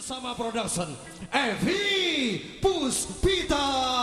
bersama production Evi Puspita.